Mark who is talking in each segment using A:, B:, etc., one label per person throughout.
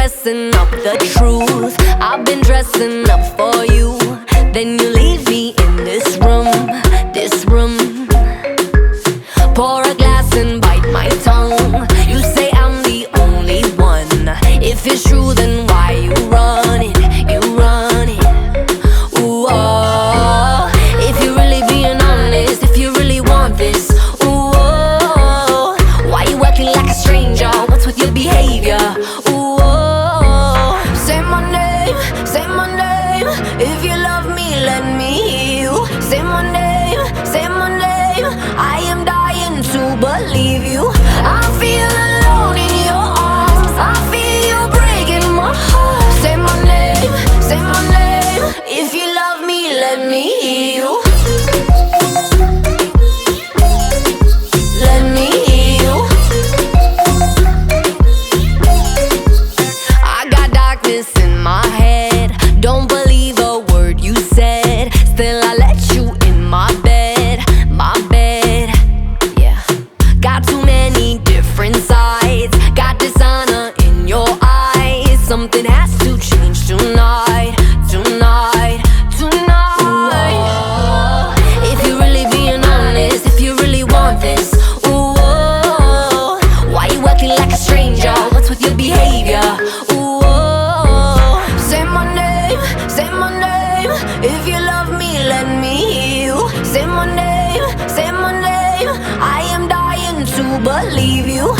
A: dressing up the truth. I've been dressing up for same Someone Something has to change tonight, tonight, tonight. If you're really being honest, if you really want this, ooh, oh, why you acting like a stranger? What's with your behavior? Ooh, oh, say my name, say my name. If you love me, let me hear you. Say my name, say my name. I am dying to believe you.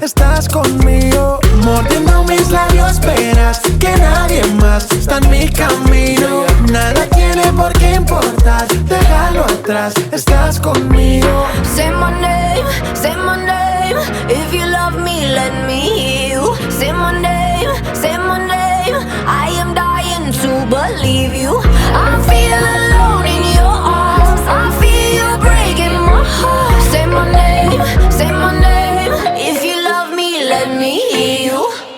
B: estás conmigo. Mordiendo mis labios, esperas que nadie más está en mi camino. Nada tiene por qué importar, déjalo atrás,
A: let me hear you.